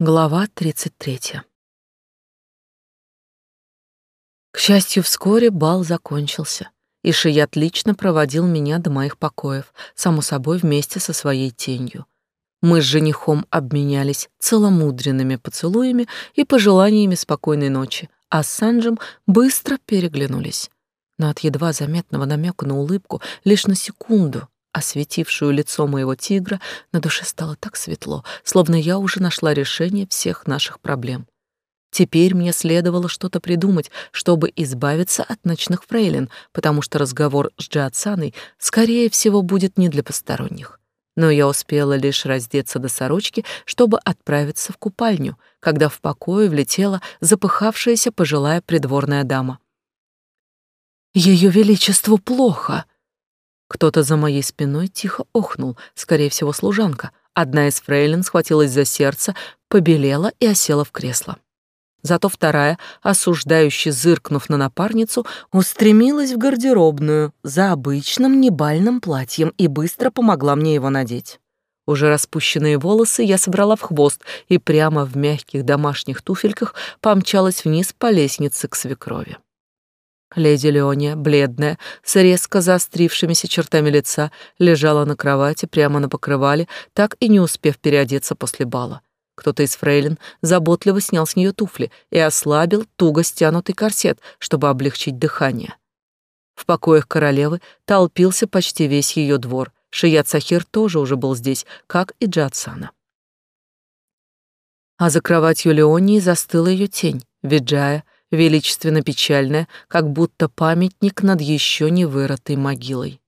Глава 33. К счастью, вскоре бал закончился, и Шият отлично проводил меня до моих покоев, само собой вместе со своей тенью. Мы с женихом обменялись целомудренными поцелуями и пожеланиями спокойной ночи, а с Санджем быстро переглянулись. Но от едва заметного намека на улыбку лишь на секунду осветившую лицо моего тигра, на душе стало так светло, словно я уже нашла решение всех наших проблем. Теперь мне следовало что-то придумать, чтобы избавиться от ночных фрейлин, потому что разговор с Джиатсаной, скорее всего, будет не для посторонних. Но я успела лишь раздеться до сорочки, чтобы отправиться в купальню, когда в покое влетела запыхавшаяся пожилая придворная дама. «Ее Величеству плохо!» Кто-то за моей спиной тихо охнул, скорее всего, служанка. Одна из фрейлин схватилась за сердце, побелела и осела в кресло. Зато вторая, осуждающе зыркнув на напарницу, устремилась в гардеробную за обычным небальным платьем и быстро помогла мне его надеть. Уже распущенные волосы я собрала в хвост и прямо в мягких домашних туфельках помчалась вниз по лестнице к свекрови. Леди Леония, бледная, с резко заострившимися чертами лица, лежала на кровати прямо на покрывале, так и не успев переодеться после бала. Кто-то из фрейлин заботливо снял с нее туфли и ослабил туго стянутый корсет, чтобы облегчить дыхание. В покоях королевы толпился почти весь ее двор. Шият Сахир тоже уже был здесь, как и Джатсана. А за кроватью Леонии застыла ее тень, Виджая, величественно печальная, как будто памятник над еще не вырытой могилой.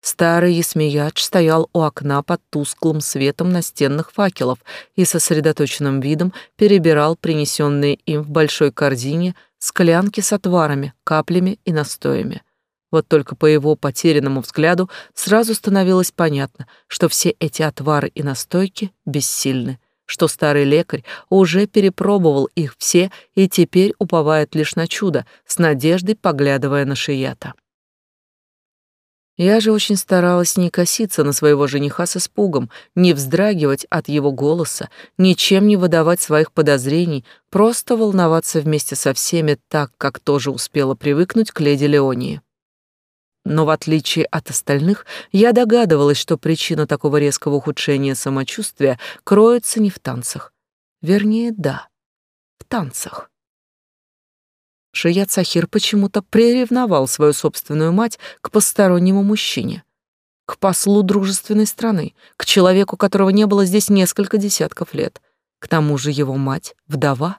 Старый Есмеяч стоял у окна под тусклым светом настенных факелов и сосредоточенным видом перебирал принесенные им в большой корзине склянки с отварами, каплями и настоями. Вот только по его потерянному взгляду сразу становилось понятно, что все эти отвары и настойки бессильны, что старый лекарь уже перепробовал их все и теперь уповает лишь на чудо, с надеждой поглядывая на Шията. Я же очень старалась не коситься на своего жениха с испугом, не вздрагивать от его голоса, ничем не выдавать своих подозрений, просто волноваться вместе со всеми так, как тоже успела привыкнуть к леди Леонии. Но в отличие от остальных, я догадывалась, что причина такого резкого ухудшения самочувствия кроется не в танцах. Вернее, да, в танцах. Шият Сахир почему-то приревновал свою собственную мать к постороннему мужчине, к послу дружественной страны, к человеку, которого не было здесь несколько десятков лет. К тому же его мать — вдова.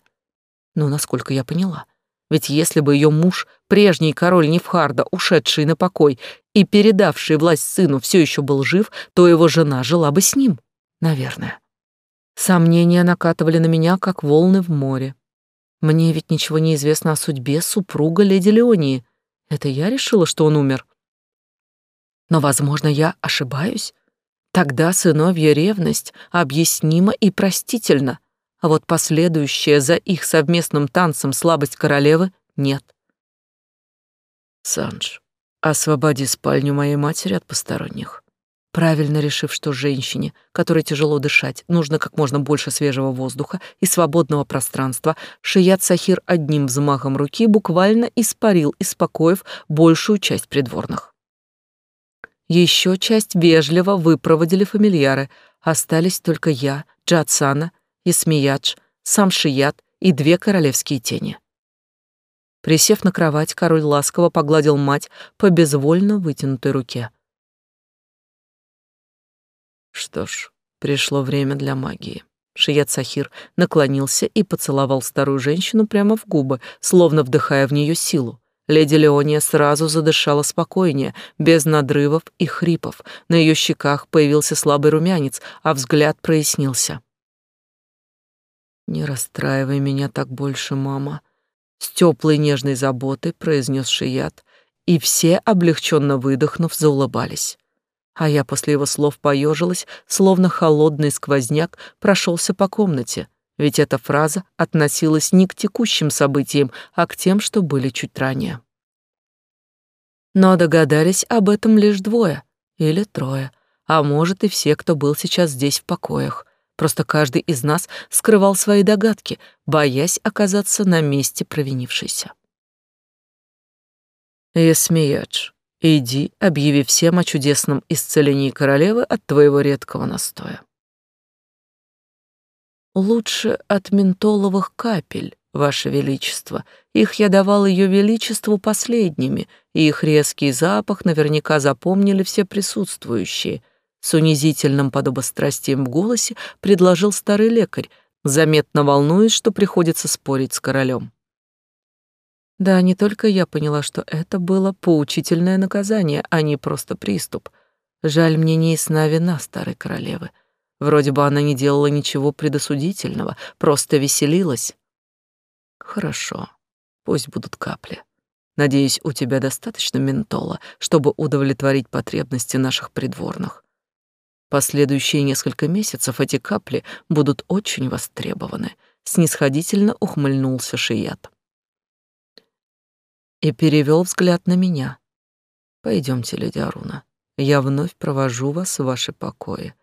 Но, насколько я поняла, ведь если бы ее муж, прежний король Невхарда, ушедший на покой и передавший власть сыну, все еще был жив, то его жена жила бы с ним, наверное. Сомнения накатывали на меня, как волны в море. Мне ведь ничего не известно о судьбе супруга леди Леонии. Это я решила, что он умер. Но, возможно, я ошибаюсь. Тогда сыновья ревность объяснима и простительна а вот последующая за их совместным танцем слабость королевы нет. Санж, освободи спальню моей матери от посторонних. Правильно решив, что женщине, которой тяжело дышать, нужно как можно больше свежего воздуха и свободного пространства, Шият Сахир одним взмахом руки буквально испарил из покоев большую часть придворных. Еще часть вежливо выпроводили фамильяры, остались только я, Джатсана Исмиядж, сам Шият и две королевские тени. Присев на кровать, король ласково погладил мать по безвольно вытянутой руке. Что ж, пришло время для магии. Шият Сахир наклонился и поцеловал старую женщину прямо в губы, словно вдыхая в нее силу. Леди Леония сразу задышала спокойнее, без надрывов и хрипов. На ее щеках появился слабый румянец, а взгляд прояснился. «Не расстраивай меня так больше, мама», — с теплой нежной заботой произнес Шият, и все, облегченно выдохнув, заулыбались. А я после его слов поежилась, словно холодный сквозняк прошелся по комнате, ведь эта фраза относилась не к текущим событиям, а к тем, что были чуть ранее. Но догадались об этом лишь двое или трое, а может и все, кто был сейчас здесь в покоях. Просто каждый из нас скрывал свои догадки, боясь оказаться на месте провинившейся. Есмеядж, иди, объяви всем о чудесном исцелении королевы от твоего редкого настоя. Лучше от ментоловых капель, Ваше Величество. Их я давал Ее Величеству последними, и их резкий запах наверняка запомнили все присутствующие. С унизительным подобострастием в голосе предложил старый лекарь, заметно волнуясь, что приходится спорить с королем. Да, не только я поняла, что это было поучительное наказание, а не просто приступ. Жаль, мне не ясна вина старой королевы. Вроде бы она не делала ничего предосудительного, просто веселилась. Хорошо, пусть будут капли. Надеюсь, у тебя достаточно ментола, чтобы удовлетворить потребности наших придворных. Последующие несколько месяцев эти капли будут очень востребованы. Снисходительно ухмыльнулся Шият. И перевел взгляд на меня. Пойдемте, леди Аруна. Я вновь провожу вас в ваши покои.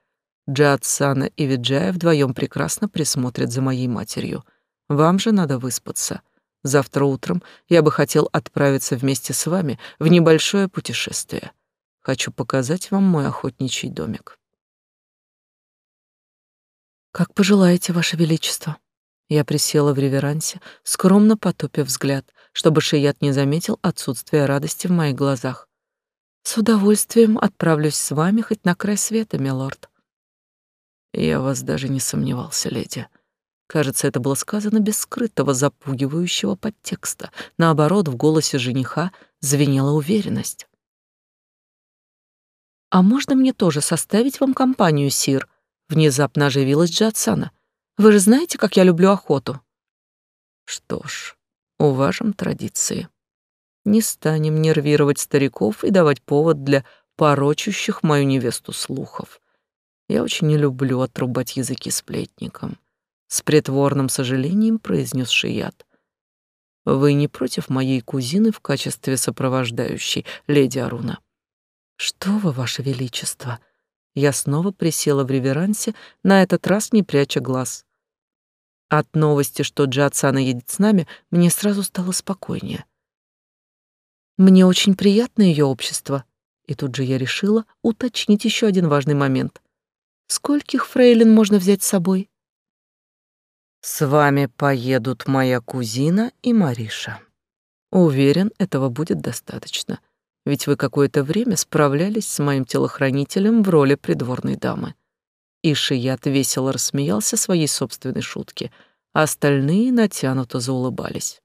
Джад, Сана и Виджая вдвоем прекрасно присмотрят за моей матерью — вам же надо выспаться. Завтра утром я бы хотел отправиться вместе с вами в небольшое путешествие. Хочу показать вам мой охотничий домик. Как пожелаете, ваше величество. Я присела в реверансе, скромно потупив взгляд, чтобы Шият не заметил отсутствия радости в моих глазах. С удовольствием отправлюсь с вами хоть на край света, милорд. Я вас даже не сомневался, леди. Кажется, это было сказано без скрытого запугивающего подтекста. Наоборот, в голосе жениха звенела уверенность. «А можно мне тоже составить вам компанию, Сир?» Внезапно оживилась Джатсана. «Вы же знаете, как я люблю охоту». «Что ж, уважим традиции. Не станем нервировать стариков и давать повод для порочащих мою невесту слухов. Я очень не люблю отрубать языки сплетникам с притворным сожалением произнес Шият. Вы не против моей кузины в качестве сопровождающей, леди Аруна? Что вы, ваше величество? Я снова присела в реверансе, на этот раз не пряча глаз. От новости, что Джатсана едет с нами, мне сразу стало спокойнее. Мне очень приятно ее общество. И тут же я решила уточнить еще один важный момент. Скольких фрейлин можно взять с собой? С вами поедут моя кузина и Мариша. Уверен, этого будет достаточно, ведь вы какое-то время справлялись с моим телохранителем в роли придворной дамы. И Шият весело рассмеялся своей собственной шутке, а остальные натянуто заулыбались.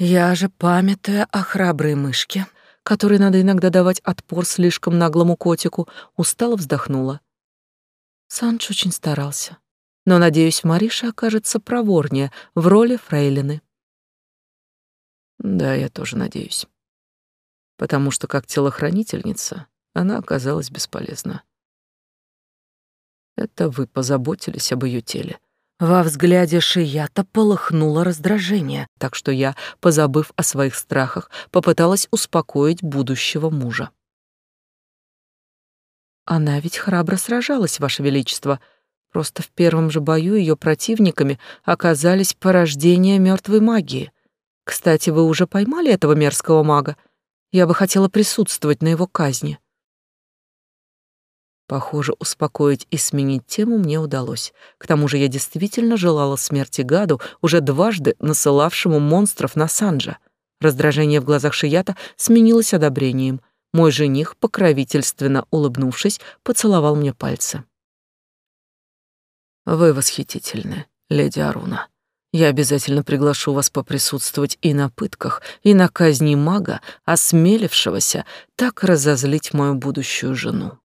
Я же, памятуя о храброй мышке, которой надо иногда давать отпор слишком наглому котику, устало вздохнула. Санч очень старался но, надеюсь, Мариша окажется проворнее в роли фрейлины. Да, я тоже надеюсь. Потому что как телохранительница она оказалась бесполезна. Это вы позаботились об ее теле. Во взгляде Шията полыхнуло раздражение, так что я, позабыв о своих страхах, попыталась успокоить будущего мужа. Она ведь храбро сражалась, Ваше Величество, Просто в первом же бою ее противниками оказались порождения мертвой магии. Кстати, вы уже поймали этого мерзкого мага? Я бы хотела присутствовать на его казни. Похоже, успокоить и сменить тему мне удалось. К тому же я действительно желала смерти гаду, уже дважды насылавшему монстров на Санджа. Раздражение в глазах Шията сменилось одобрением. Мой жених, покровительственно улыбнувшись, поцеловал мне пальцы. Вы восхитительны, леди Аруна. Я обязательно приглашу вас поприсутствовать и на пытках, и на казни мага, осмелившегося так разозлить мою будущую жену.